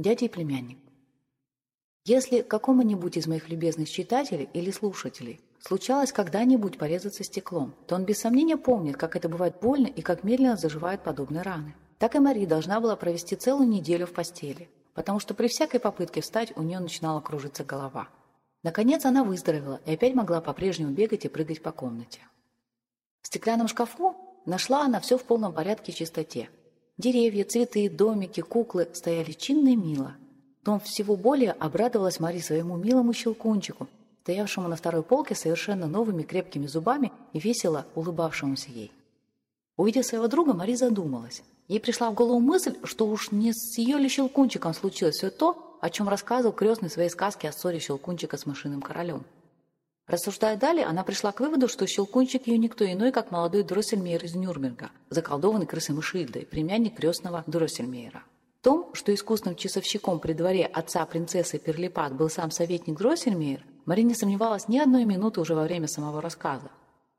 Дядя и племянник. Если какому-нибудь из моих любезных читателей или слушателей случалось когда-нибудь порезаться стеклом, то он без сомнения помнит, как это бывает больно и как медленно заживают подобные раны. Так и Мари должна была провести целую неделю в постели, потому что при всякой попытке встать у нее начинала кружиться голова. Наконец она выздоровела и опять могла по-прежнему бегать и прыгать по комнате. В стеклянном шкафу нашла она все в полном порядке и чистоте. Деревья, цветы, домики, куклы стояли чинно и мило. Но всего более обрадовалась Мари своему милому щелкунчику, стоявшему на второй полке совершенно новыми крепкими зубами и весело улыбавшемуся ей. Увидев своего друга, Мари задумалась. Ей пришла в голову мысль, что уж не с ее ли Щелкунчиком случилось все то, о чем рассказывал крестный своей сказке о ссоре Щелкунчика с мышиным королем. Рассуждая далее, она пришла к выводу, что Щелкунчик ее никто иной, как молодой Дроссельмейер из Нюрнберга, заколдованный крысой Мышильдой, племянник крестного Дроссельмейера. В том, что искусным часовщиком при дворе отца принцессы Перлипат был сам советник Дроссельмейер, Мари не сомневалась ни одной минуты уже во время самого рассказа.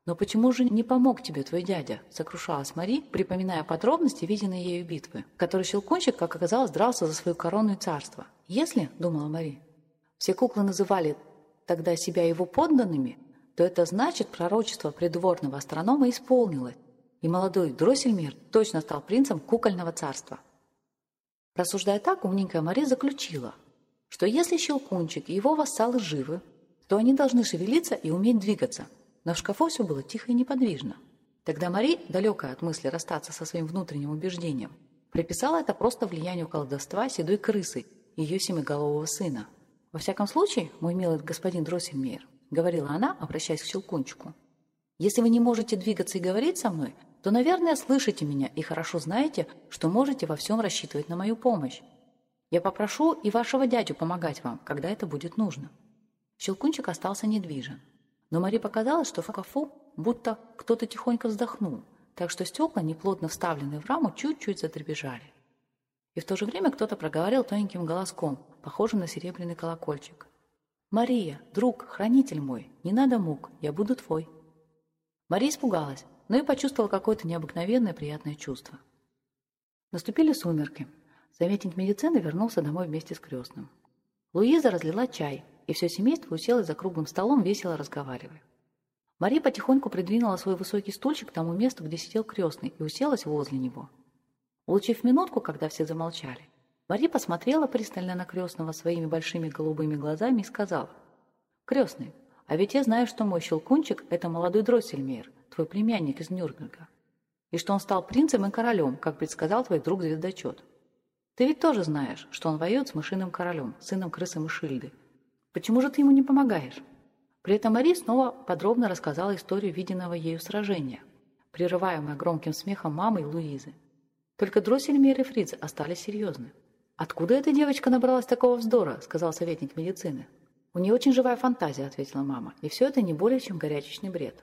«Но почему же не помог тебе твой дядя?» – сокрушалась Мари, припоминая подробности виденной ею битвы, в которой Щелкунчик, как оказалось, дрался за свою корону и царство. «Если, – думала Мари, – все куклы называли тогда себя его подданными, то это значит, пророчество придворного астронома исполнилось, и молодой Дроссельмир точно стал принцем кукольного царства». Рассуждая так, умненькая Мари заключила, что если Щелкунчик и его вассалы живы, то они должны шевелиться и уметь двигаться – но в шкафу все было тихо и неподвижно. Тогда Мари, далекая от мысли расстаться со своим внутренним убеждением, приписала это просто влиянию колдовства седой крысы, ее семиголового сына. «Во всяком случае, мой милый господин Дроссельмейер», — говорила она, обращаясь к Щелкунчику, «если вы не можете двигаться и говорить со мной, то, наверное, слышите меня и хорошо знаете, что можете во всем рассчитывать на мою помощь. Я попрошу и вашего дядю помогать вам, когда это будет нужно». Щелкунчик остался недвижен. Но Мари показалось, что в шкафу будто кто-то тихонько вздохнул, так что стекла, неплотно вставленные в раму, чуть-чуть задребежали. И в то же время кто-то проговорил тоненьким голоском, похожим на серебряный колокольчик. «Мария, друг, хранитель мой, не надо мук, я буду твой». Мария испугалась, но и почувствовала какое-то необыкновенное приятное чувство. Наступили сумерки. Советник медицины вернулся домой вместе с крестным. Луиза разлила чай, и все семейство уселось за круглым столом, весело разговаривая. Мария потихоньку придвинула свой высокий стульчик к тому месту, где сидел крестный, и уселась возле него. Улучив минутку, когда все замолчали, Мария посмотрела пристально на крестного своими большими голубыми глазами и сказала, «Крестный, а ведь я знаю, что мой щелкунчик – это молодой Дроссельмейр, твой племянник из Нюрнберга, и что он стал принцем и королем, как предсказал твой друг-звездочет. Ты ведь тоже знаешь, что он воюет с мышиным королем, сыном крысы Мышильды, Почему же ты ему не помогаешь?» При этом Мари снова подробно рассказала историю виденного ею сражения, прерываемая громким смехом мамы и Луизы. Только Дроссельмейр и Фриц остались серьезны. «Откуда эта девочка набралась такого вздора?» – сказал советник медицины. «У нее очень живая фантазия», – ответила мама. «И все это не более чем горячечный бред».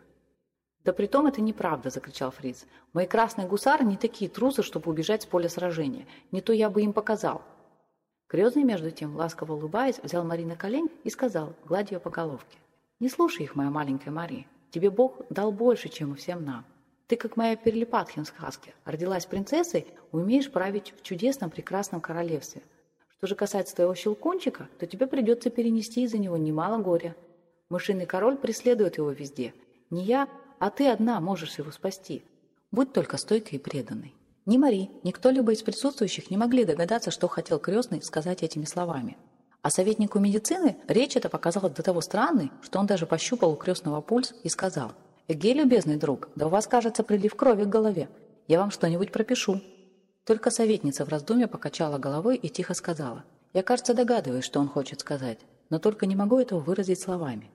«Да притом это неправда!» – закричал Фриц. «Мои красные гусары не такие трусы, чтобы убежать с поля сражения. Не то я бы им показал. Крестный, между тем, ласково улыбаясь, взял Мари на колень и сказал, гладя ее по головке. «Не слушай их, моя маленькая Мари. Тебе Бог дал больше, чем всем нам. Ты, как моя Перлипатхин в сказке, родилась принцессой, умеешь править в чудесном прекрасном королевстве. Что же касается твоего щелкунчика, то тебе придется перенести из-за него немало горя. Мышиный король преследует его везде. Не я, а ты одна можешь его спасти. Будь только стойкой и преданной». Ни Мари, ни кто-либо из присутствующих не могли догадаться, что хотел крестный сказать этими словами. А советнику медицины речь эта показалась до того странной, что он даже пощупал у крестного пульс и сказал, «Эге, любезный друг, да у вас, кажется, прилив крови к голове. Я вам что-нибудь пропишу». Только советница в раздумье покачала головой и тихо сказала, «Я, кажется, догадываюсь, что он хочет сказать, но только не могу этого выразить словами».